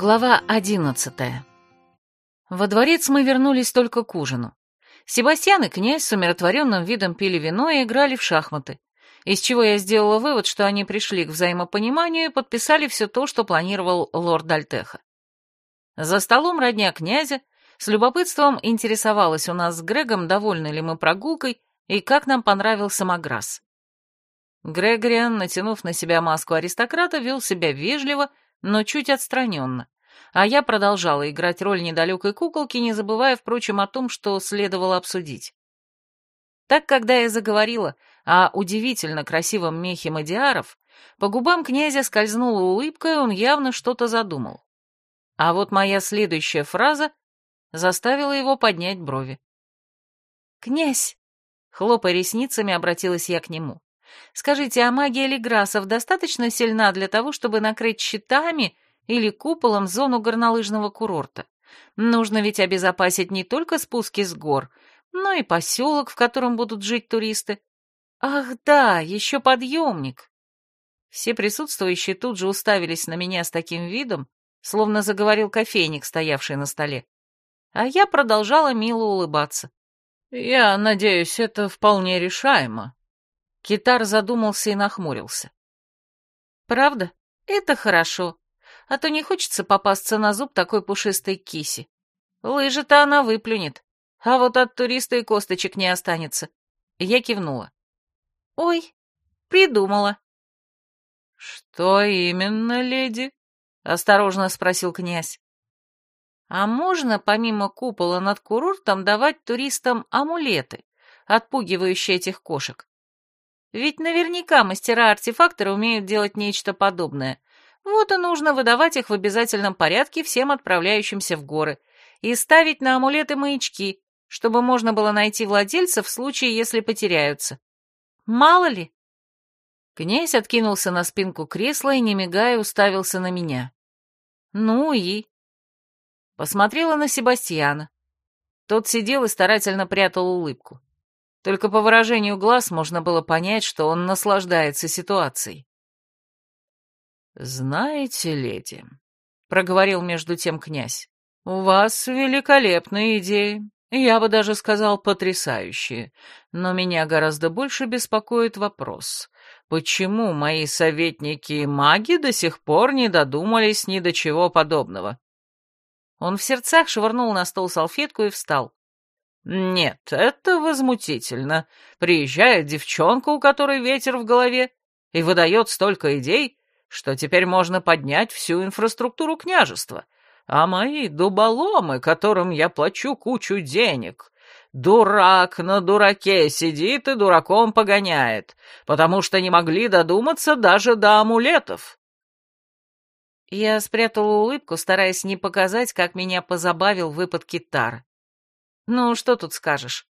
Глава одиннадцатая. Во дворец мы вернулись только к ужину. Себастьян и князь с умиротворенным видом пили вино и играли в шахматы, из чего я сделала вывод, что они пришли к взаимопониманию и подписали все то, что планировал лорд Дальтеха. За столом родня князя с любопытством интересовалась у нас с Грегом, довольны ли мы прогулкой и как нам понравился Маграс. Грегориан, натянув на себя маску аристократа, вел себя вежливо, но чуть отстраненно. А я продолжала играть роль недалекой куколки, не забывая, впрочем, о том, что следовало обсудить. Так, когда я заговорила о удивительно красивом мехе мадиаров, по губам князя скользнула улыбка, и он явно что-то задумал. А вот моя следующая фраза заставила его поднять брови. «Князь!» — хлопая ресницами, обратилась я к нему. Скажите, а магия Леграсов достаточно сильна для того, чтобы накрыть щитами или куполом зону горнолыжного курорта? Нужно ведь обезопасить не только спуски с гор, но и поселок, в котором будут жить туристы. Ах да, еще подъемник. Все присутствующие тут же уставились на меня с таким видом, словно заговорил кофейник, стоявший на столе. А я продолжала мило улыбаться. «Я надеюсь, это вполне решаемо», Китар задумался и нахмурился. «Правда? Это хорошо. А то не хочется попасться на зуб такой пушистой киси. Лыжи-то она выплюнет, а вот от туриста и косточек не останется». Я кивнула. «Ой, придумала». «Что именно, леди?» — осторожно спросил князь. «А можно, помимо купола над курортом, давать туристам амулеты, отпугивающие этих кошек? Ведь наверняка мастера-артефакторы умеют делать нечто подобное. Вот и нужно выдавать их в обязательном порядке всем отправляющимся в горы и ставить на амулеты маячки, чтобы можно было найти владельцев в случае, если потеряются. Мало ли. Князь откинулся на спинку кресла и, не мигая, уставился на меня. Ну и... Посмотрела на Себастьяна. Тот сидел и старательно прятал улыбку. Только по выражению глаз можно было понять, что он наслаждается ситуацией. «Знаете, леди», — проговорил между тем князь, — «у вас великолепные идеи, я бы даже сказал потрясающие, но меня гораздо больше беспокоит вопрос, почему мои советники и маги до сих пор не додумались ни до чего подобного?» Он в сердцах швырнул на стол салфетку и встал. Нет, это возмутительно. Приезжает девчонка, у которой ветер в голове, и выдает столько идей, что теперь можно поднять всю инфраструктуру княжества. А мои дуболомы, которым я плачу кучу денег, дурак на дураке сидит и дураком погоняет, потому что не могли додуматься даже до амулетов. Я спрятала улыбку, стараясь не показать, как меня позабавил выпад китара. Ну, что тут скажешь?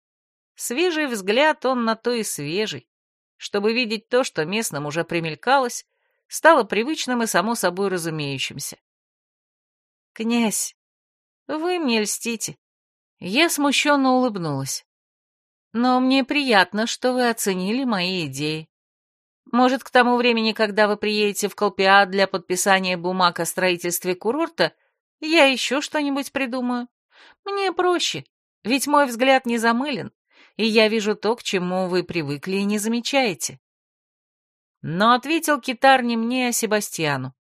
Свежий взгляд, он на то и свежий. Чтобы видеть то, что местным уже примелькалось, стало привычным и само собой разумеющимся. «Князь, вы мне льстите». Я смущенно улыбнулась. «Но мне приятно, что вы оценили мои идеи. Может, к тому времени, когда вы приедете в Колпиад для подписания бумаг о строительстве курорта, я еще что-нибудь придумаю. Мне проще, ведь мой взгляд не замылен, и я вижу то, к чему вы привыкли и не замечаете. Но ответил китар не мне, а Себастьяну.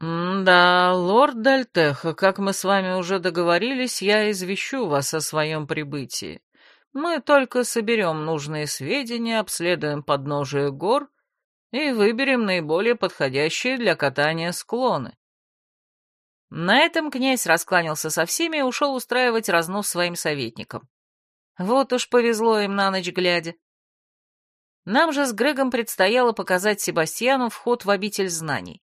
«Да, лорд Дальтеха, как мы с вами уже договорились, я извещу вас о своем прибытии. Мы только соберем нужные сведения, обследуем подножие гор и выберем наиболее подходящие для катания склоны. На этом князь раскланялся со всеми и ушел устраивать разнос своим советникам. Вот уж повезло им на ночь глядя. Нам же с Грегом предстояло показать Себастьяну вход в обитель знаний.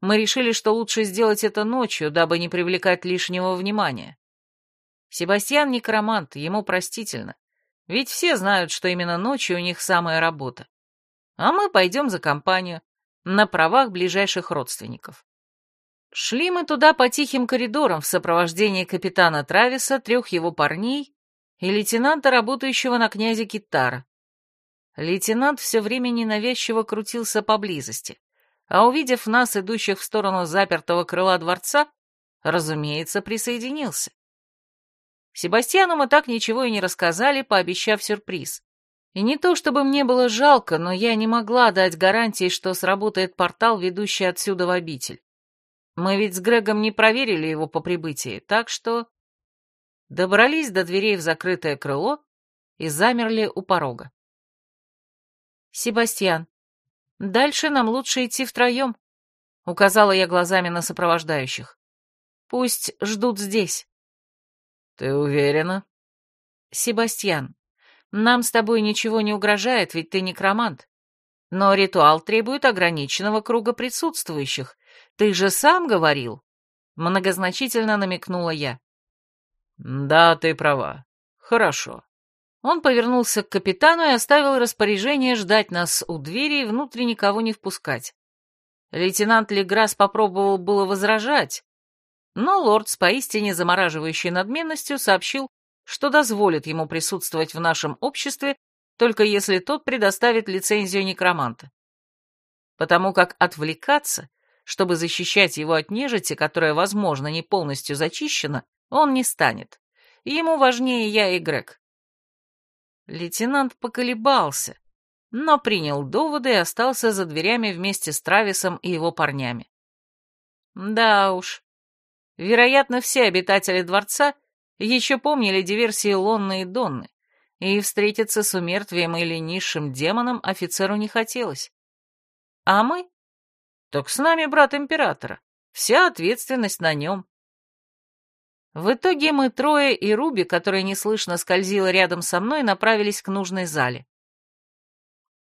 Мы решили, что лучше сделать это ночью, дабы не привлекать лишнего внимания. Себастьян некромант, ему простительно. Ведь все знают, что именно ночью у них самая работа. А мы пойдем за компанию, на правах ближайших родственников. Шли мы туда по тихим коридорам в сопровождении капитана Трависа, трех его парней и лейтенанта, работающего на князе Китара. Лейтенант все время ненавязчиво крутился поблизости, а увидев нас, идущих в сторону запертого крыла дворца, разумеется, присоединился. Себастьяну мы так ничего и не рассказали, пообещав сюрприз. И не то чтобы мне было жалко, но я не могла дать гарантии, что сработает портал, ведущий отсюда в обитель. Мы ведь с Грегом не проверили его по прибытии, так что... Добрались до дверей в закрытое крыло и замерли у порога. «Себастьян, дальше нам лучше идти втроем», — указала я глазами на сопровождающих. «Пусть ждут здесь». «Ты уверена?» «Себастьян, нам с тобой ничего не угрожает, ведь ты некромант. Но ритуал требует ограниченного круга присутствующих. Ты же сам говорил?» Многозначительно намекнула я. «Да, ты права. Хорошо». Он повернулся к капитану и оставил распоряжение ждать нас у двери и внутрь никого не впускать. Лейтенант Леграс попробовал было возражать, но лорд с поистине замораживающей надменностью сообщил, что дозволит ему присутствовать в нашем обществе, только если тот предоставит лицензию некроманта. Потому как отвлекаться, чтобы защищать его от нежити, которая, возможно, не полностью зачищена, он не станет. Ему важнее я и Грег. Лейтенант поколебался, но принял доводы и остался за дверями вместе с Трависом и его парнями. Да уж. Вероятно, все обитатели дворца еще помнили диверсии Лонны и Донны, и встретиться с умертвием или низшим демоном офицеру не хотелось. А мы? Так с нами брат императора. Вся ответственность на нем. В итоге мы трое и Руби, которая неслышно скользила рядом со мной, направились к нужной зале.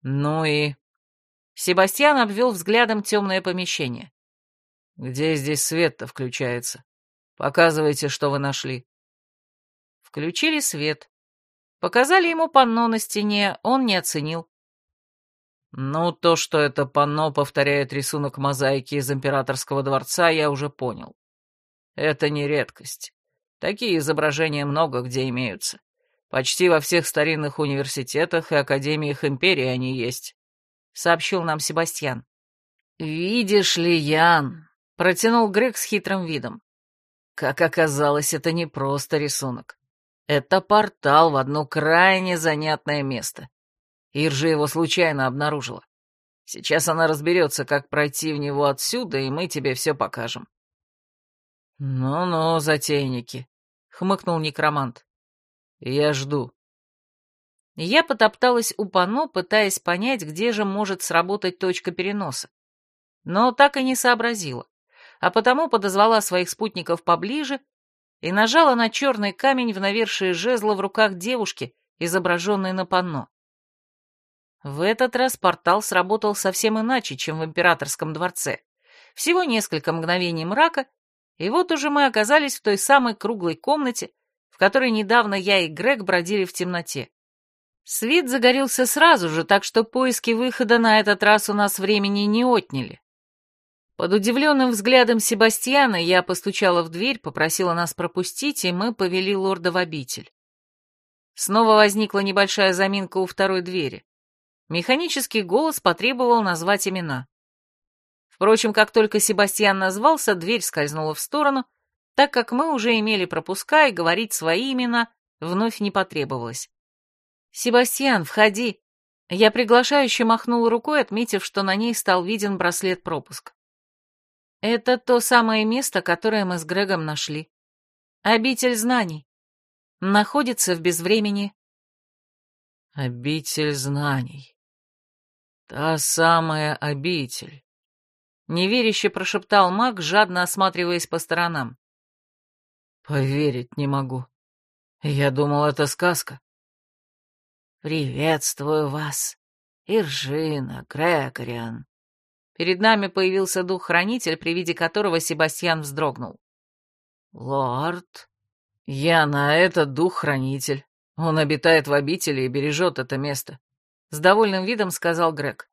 «Ну и...» Себастьян обвел взглядом темное помещение. «Где здесь свет-то включается? Показывайте, что вы нашли». Включили свет. Показали ему панно на стене, он не оценил. Ну, то, что это панно повторяет рисунок мозаики из императорского дворца, я уже понял. Это не редкость. Такие изображения много где имеются. Почти во всех старинных университетах и академиях империи они есть», — сообщил нам Себастьян. «Видишь ли, Ян», — протянул Грег с хитрым видом. Как оказалось, это не просто рисунок. Это портал в одно крайне занятное место. Иржа его случайно обнаружила. Сейчас она разберется, как пройти в него отсюда, и мы тебе все покажем. «Ну-ну, затейники», хмыкнул некромант. «Я жду». Я потопталась у пано, пытаясь понять, где же может сработать точка переноса. Но так и не сообразила, а потому подозвала своих спутников поближе и нажала на черный камень в навершие жезла в руках девушки, изображенной на панно. В этот раз портал сработал совсем иначе, чем в императорском дворце. Всего несколько мгновений мрака, и вот уже мы оказались в той самой круглой комнате, в которой недавно я и Грег бродили в темноте. Свет загорелся сразу же, так что поиски выхода на этот раз у нас времени не отняли. Под удивленным взглядом Себастьяна я постучала в дверь, попросила нас пропустить, и мы повели лорда в обитель. Снова возникла небольшая заминка у второй двери. Механический голос потребовал назвать имена. Впрочем, как только Себастьян назвался, дверь скользнула в сторону, так как мы уже имели пропуска, и говорить свои имена вновь не потребовалось. «Себастьян, входи!» Я приглашающе махнул рукой, отметив, что на ней стал виден браслет-пропуск. «Это то самое место, которое мы с Грегом нашли. Обитель знаний. Находится в безвремени». «Обитель знаний. Та самая обитель». Неверяще прошептал маг, жадно осматриваясь по сторонам. «Поверить не могу. Я думал, это сказка». «Приветствую вас, Иржина, Грегориан». Перед нами появился дух-хранитель, при виде которого Себастьян вздрогнул. «Лорд?» «Я на этот дух-хранитель. Он обитает в обители и бережет это место», — с довольным видом сказал Грег.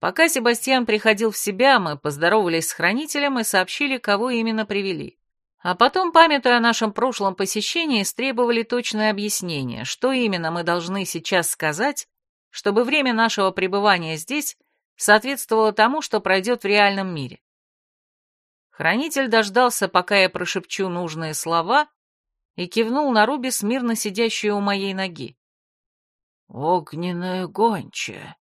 Пока Себастьян приходил в себя, мы поздоровались с хранителем и сообщили, кого именно привели. А потом, памятуя о нашем прошлом посещении, требовали точное объяснение, что именно мы должны сейчас сказать, чтобы время нашего пребывания здесь соответствовало тому, что пройдет в реальном мире. Хранитель дождался, пока я прошепчу нужные слова, и кивнул на Руби, смирно сидящую у моей ноги. «Огненная гончая».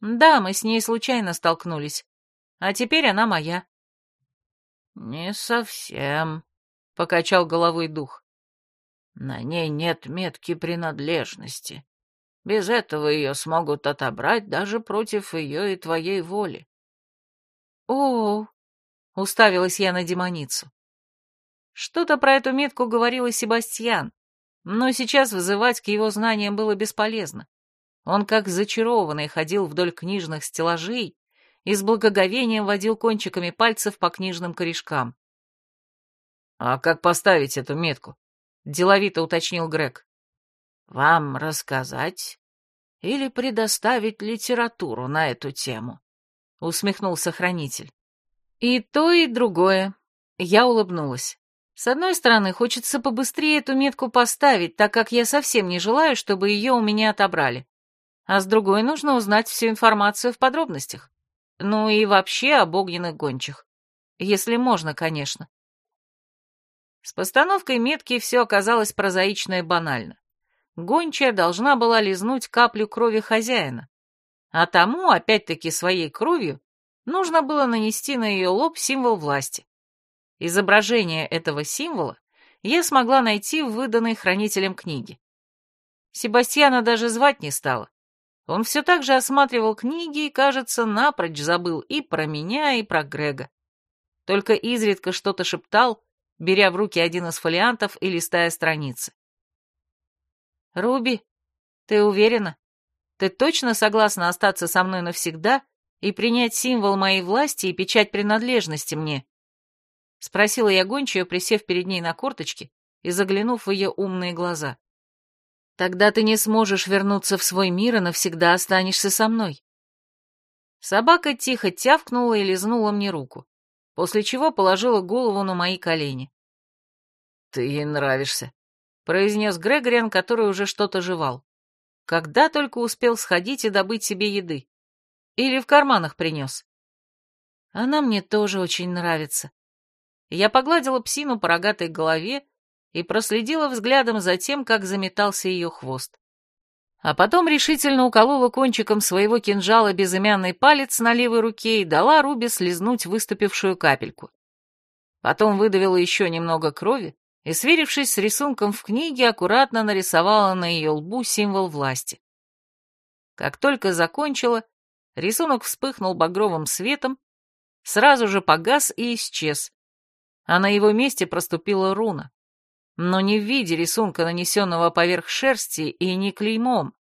«Да, мы с ней случайно столкнулись, а теперь она моя». «Не совсем», — покачал головой дух. «На ней нет метки принадлежности. Без этого ее смогут отобрать даже против ее и твоей воли». «О-о-о», уставилась я на демоницу. Что-то про эту метку говорил и Себастьян, но сейчас вызывать к его знаниям было бесполезно. Он как зачарованный ходил вдоль книжных стеллажей и с благоговением водил кончиками пальцев по книжным корешкам. «А как поставить эту метку?» — деловито уточнил Грег. «Вам рассказать или предоставить литературу на эту тему?» — усмехнулся хранитель. «И то, и другое». Я улыбнулась. С одной стороны, хочется побыстрее эту метку поставить, так как я совсем не желаю, чтобы ее у меня отобрали. А с другой, нужно узнать всю информацию в подробностях. Ну и вообще об огненных гончих. Если можно, конечно. С постановкой метки все оказалось прозаично и банально. Гончая должна была лизнуть каплю крови хозяина, а тому, опять-таки своей кровью, нужно было нанести на ее лоб символ власти. Изображение этого символа я смогла найти в выданной хранителем книге. Себастьяна даже звать не стала. Он все так же осматривал книги и, кажется, напрочь забыл и про меня, и про Грега. Только изредка что-то шептал, беря в руки один из фолиантов и листая страницы. «Руби, ты уверена? Ты точно согласна остаться со мной навсегда и принять символ моей власти и печать принадлежности мне?» — спросила я гончую, присев перед ней на корточки и заглянув в ее умные глаза. «Тогда ты не сможешь вернуться в свой мир и навсегда останешься со мной». Собака тихо тявкнула и лизнула мне руку, после чего положила голову на мои колени. «Ты ей нравишься», — произнес Грегориан, который уже что-то жевал. Когда только успел сходить и добыть себе еды. Или в карманах принес. Она мне тоже очень нравится. Я погладила псину по рогатой голове и проследила взглядом за тем, как заметался ее хвост. А потом решительно уколола кончиком своего кинжала безымянный палец на левой руке и дала Руби слезнуть выступившую капельку. Потом выдавила еще немного крови и, сверившись с рисунком в книге, аккуратно нарисовала на ее лбу символ власти. Как только закончила, рисунок вспыхнул багровым светом, сразу же погас и исчез, а на его месте проступила руна. Но не в виде рисунка, нанесенного поверх шерсти, и не клеймом,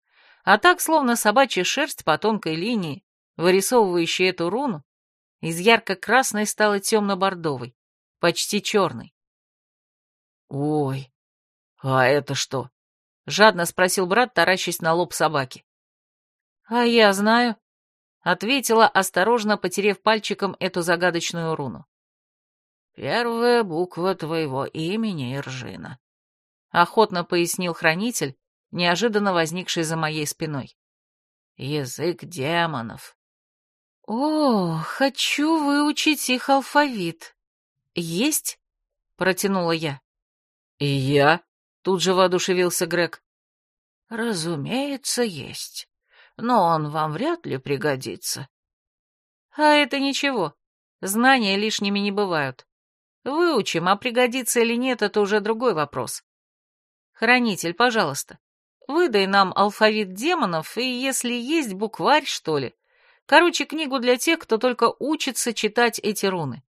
а так, словно собачья шерсть по тонкой линии, вырисовывающей эту руну, из ярко-красной стала темно-бордовой, почти черной. «Ой, а это что?» — жадно спросил брат, таращась на лоб собаки. «А я знаю», — ответила, осторожно потерев пальчиком эту загадочную руну. «Первая буква твоего имени, Иржина», — охотно пояснил хранитель, неожиданно возникший за моей спиной. «Язык демонов». «О, хочу выучить их алфавит. Есть?» — протянула я. «И я?» — тут же воодушевился Грег. «Разумеется, есть. Но он вам вряд ли пригодится». «А это ничего. Знания лишними не бывают. Выучим, а пригодится или нет, это уже другой вопрос. Хранитель, пожалуйста, выдай нам алфавит демонов и, если есть, букварь, что ли. Короче, книгу для тех, кто только учится читать эти руны.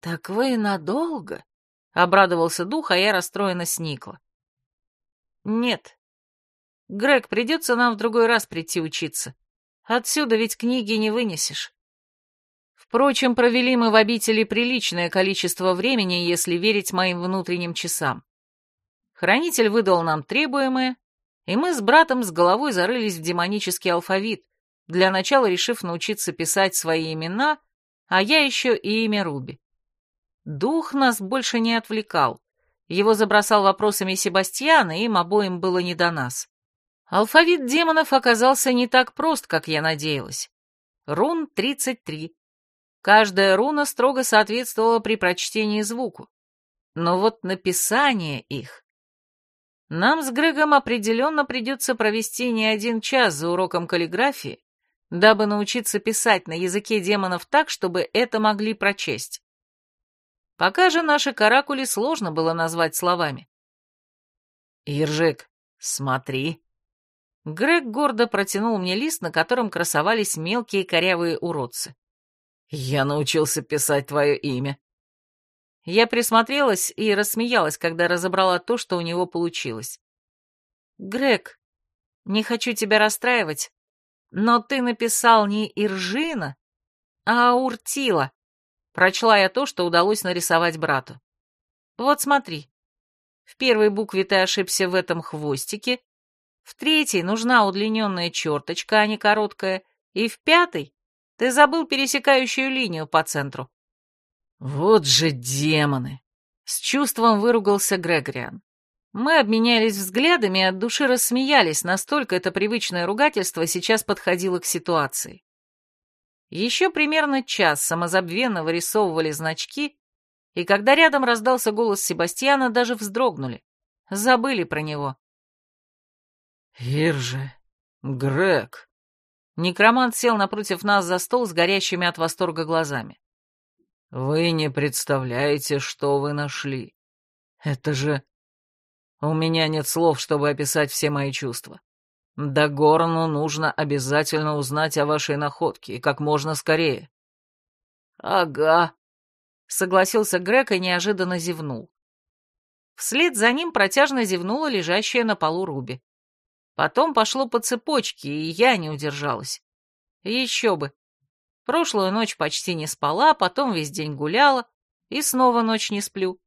«Так вы надолго?» — обрадовался дух, а я расстроенно сникла. «Нет. Грег, придется нам в другой раз прийти учиться. Отсюда ведь книги не вынесешь». Впрочем, провели мы в обители приличное количество времени, если верить моим внутренним часам. Хранитель выдал нам требуемое, и мы с братом с головой зарылись в демонический алфавит, для начала решив научиться писать свои имена, а я еще и имя Руби. Дух нас больше не отвлекал. Его забросал вопросами Себастьян, и им обоим было не до нас. Алфавит демонов оказался не так прост, как я надеялась. Рун 33, Каждая руна строго соответствовала при прочтении звуку. Но вот написание их... Нам с Грегом определенно придется провести не один час за уроком каллиграфии, дабы научиться писать на языке демонов так, чтобы это могли прочесть. Пока же наши каракули сложно было назвать словами. «Иржик, смотри!» Грег гордо протянул мне лист, на котором красовались мелкие корявые уродцы. «Я научился писать твое имя». Я присмотрелась и рассмеялась, когда разобрала то, что у него получилось. «Грег, не хочу тебя расстраивать, но ты написал не Иржина, а Уртила. Прочла я то, что удалось нарисовать брату. Вот смотри. В первой букве ты ошибся в этом хвостике, в третьей нужна удлиненная черточка, а не короткая, и в пятой ты забыл пересекающую линию по центру. Вот же демоны! С чувством выругался Грегориан. Мы обменялись взглядами и от души рассмеялись, настолько это привычное ругательство сейчас подходило к ситуации. Еще примерно час самозабвенно вырисовывали значки, и когда рядом раздался голос Себастьяна, даже вздрогнули. Забыли про него. «Ирже, Грег!» Некромант сел напротив нас за стол с горящими от восторга глазами. «Вы не представляете, что вы нашли. Это же... У меня нет слов, чтобы описать все мои чувства. Да Горну нужно обязательно узнать о вашей находке, и как можно скорее». «Ага», — согласился Грег и неожиданно зевнул. Вслед за ним протяжно зевнула лежащая на полу Руби. Потом пошло по цепочке, и я не удержалась. Еще бы. Прошлую ночь почти не спала, потом весь день гуляла, и снова ночь не сплю.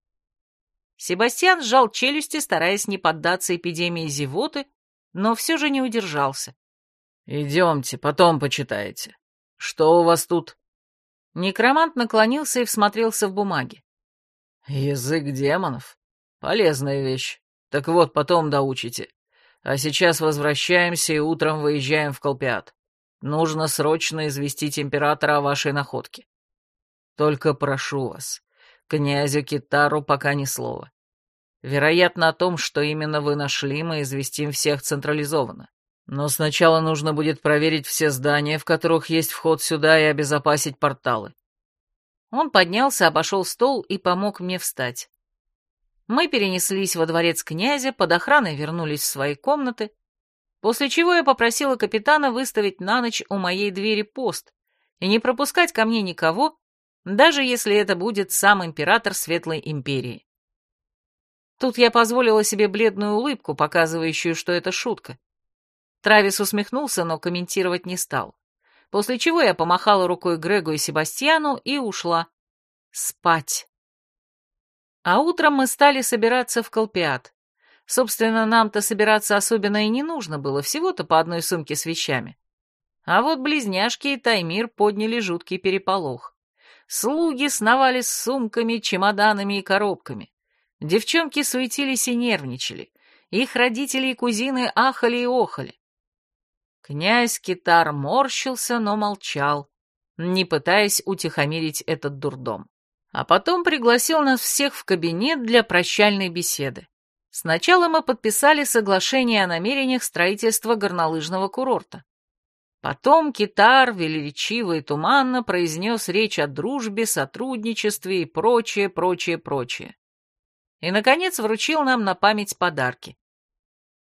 Себастьян сжал челюсти, стараясь не поддаться эпидемии зевоты, но все же не удержался. «Идемте, потом почитаете. Что у вас тут?» Некромант наклонился и всмотрелся в бумаги. «Язык демонов. Полезная вещь. Так вот, потом доучите. А сейчас возвращаемся и утром выезжаем в Колпиат. Нужно срочно известить императора о вашей находке. Только прошу вас, князю Китару пока ни слова. Вероятно, о том, что именно вы нашли, мы известим всех централизованно. Но сначала нужно будет проверить все здания, в которых есть вход сюда, и обезопасить порталы. Он поднялся, обошел стол и помог мне встать. Мы перенеслись во дворец князя, под охраной вернулись в свои комнаты, после чего я попросила капитана выставить на ночь у моей двери пост и не пропускать ко мне никого, даже если это будет сам император Светлой Империи. Тут я позволила себе бледную улыбку, показывающую, что это шутка. Травис усмехнулся, но комментировать не стал. После чего я помахала рукой Грегу и Себастьяну и ушла. Спать. А утром мы стали собираться в Колпиат. Собственно, нам-то собираться особенно и не нужно было, всего-то по одной сумке с вещами. А вот близняшки и Таймир подняли жуткий переполох. Слуги сновали с сумками, чемоданами и коробками. Девчонки суетились и нервничали. Их родители и кузины ахали и охали. Князь Китар морщился, но молчал, не пытаясь утихомирить этот дурдом а потом пригласил нас всех в кабинет для прощальной беседы. Сначала мы подписали соглашение о намерениях строительства горнолыжного курорта. Потом Китар велеречиво и туманно произнес речь о дружбе, сотрудничестве и прочее, прочее, прочее. И, наконец, вручил нам на память подарки.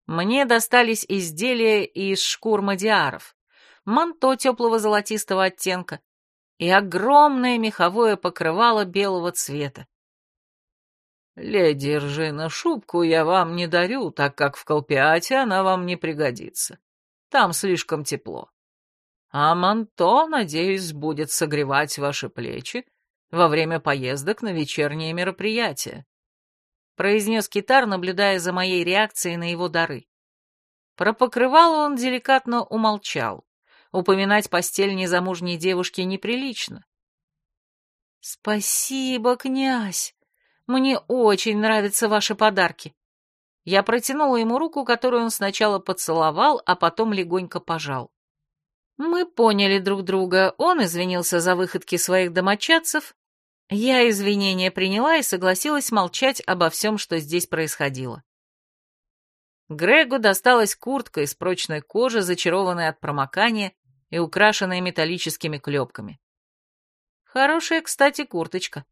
Мне достались изделия из шкур мадиаров, манто теплого золотистого оттенка, и огромное меховое покрывало белого цвета. «Леди Ржина, шубку я вам не дарю, так как в Колпиате она вам не пригодится. Там слишком тепло. А манто, надеюсь, будет согревать ваши плечи во время поездок на вечерние мероприятия», — произнес китар, наблюдая за моей реакцией на его дары. Про покрывало он деликатно умолчал. Упоминать постель незамужней девушки неприлично. «Спасибо, князь! Мне очень нравятся ваши подарки!» Я протянула ему руку, которую он сначала поцеловал, а потом легонько пожал. Мы поняли друг друга, он извинился за выходки своих домочадцев, я извинения приняла и согласилась молчать обо всем, что здесь происходило. Грегу досталась куртка из прочной кожи, зачарованная от промокания и украшенная металлическими клепками. Хорошая, кстати, курточка.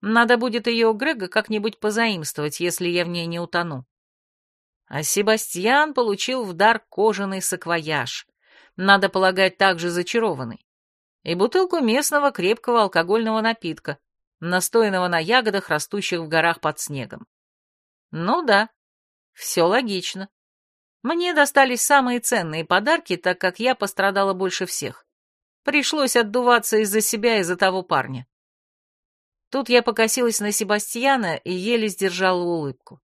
Надо будет ее у Грега как-нибудь позаимствовать, если я в ней не утону. А Себастьян получил в дар кожаный саквояж, надо полагать, также зачарованный, и бутылку местного крепкого алкогольного напитка, настоянного на ягодах, растущих в горах под снегом. Ну да, все логично. Мне достались самые ценные подарки, так как я пострадала больше всех. Пришлось отдуваться из-за себя, из-за того парня. Тут я покосилась на Себастьяна и еле сдержала улыбку.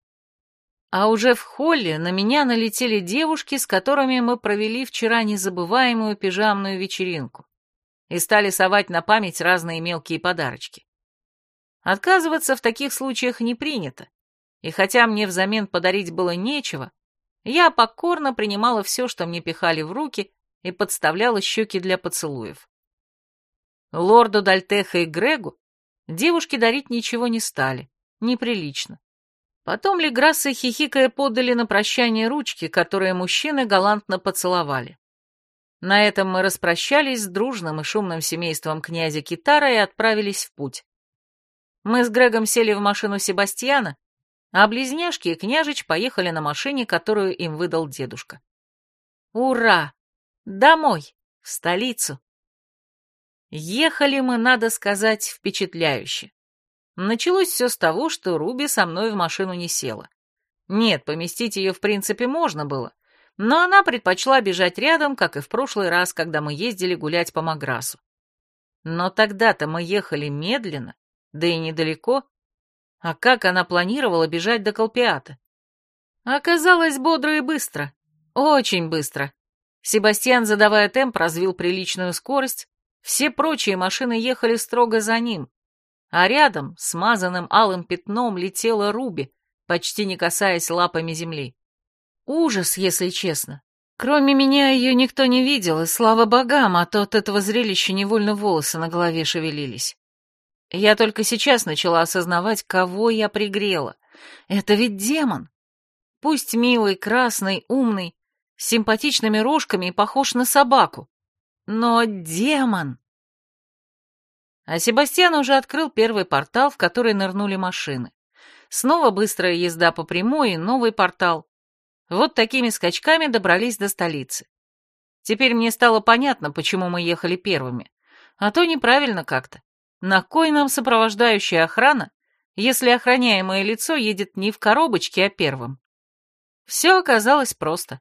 А уже в холле на меня налетели девушки, с которыми мы провели вчера незабываемую пижамную вечеринку, и стали совать на память разные мелкие подарочки. Отказываться в таких случаях не принято, и хотя мне взамен подарить было нечего, я покорно принимала все, что мне пихали в руки, и подставляла щеки для поцелуев. Лорду Дальтеха и Грегу девушки дарить ничего не стали, неприлично. Потом Леграссы, хихикая, подали на прощание ручки, которые мужчины галантно поцеловали. На этом мы распрощались с дружным и шумным семейством князя Китара и отправились в путь. Мы с Грегом сели в машину Себастьяна, а близняшки и княжич поехали на машине, которую им выдал дедушка. Ура! Домой! В столицу! Ехали мы, надо сказать, впечатляюще. Началось все с того, что Руби со мной в машину не села. Нет, поместить ее в принципе можно было, но она предпочла бежать рядом, как и в прошлый раз, когда мы ездили гулять по Маграсу. Но тогда-то мы ехали медленно, да и недалеко. А как она планировала бежать до Колпиата? Оказалось бодро и быстро. Очень быстро. Себастьян, задавая темп, развил приличную скорость. Все прочие машины ехали строго за ним, а рядом, смазанным алым пятном, летела Руби, почти не касаясь лапами земли. Ужас, если честно. Кроме меня ее никто не видел, и слава богам, а то от этого зрелища невольно волосы на голове шевелились. Я только сейчас начала осознавать, кого я пригрела. Это ведь демон. Пусть милый, красный, умный, с симпатичными рожками и похож на собаку. Но демон! А Себастьян уже открыл первый портал, в который нырнули машины. Снова быстрая езда по прямой и новый портал. Вот такими скачками добрались до столицы. Теперь мне стало понятно, почему мы ехали первыми. А то неправильно как-то. На кой нам сопровождающая охрана, если охраняемое лицо едет не в коробочке, а первым? Все оказалось просто.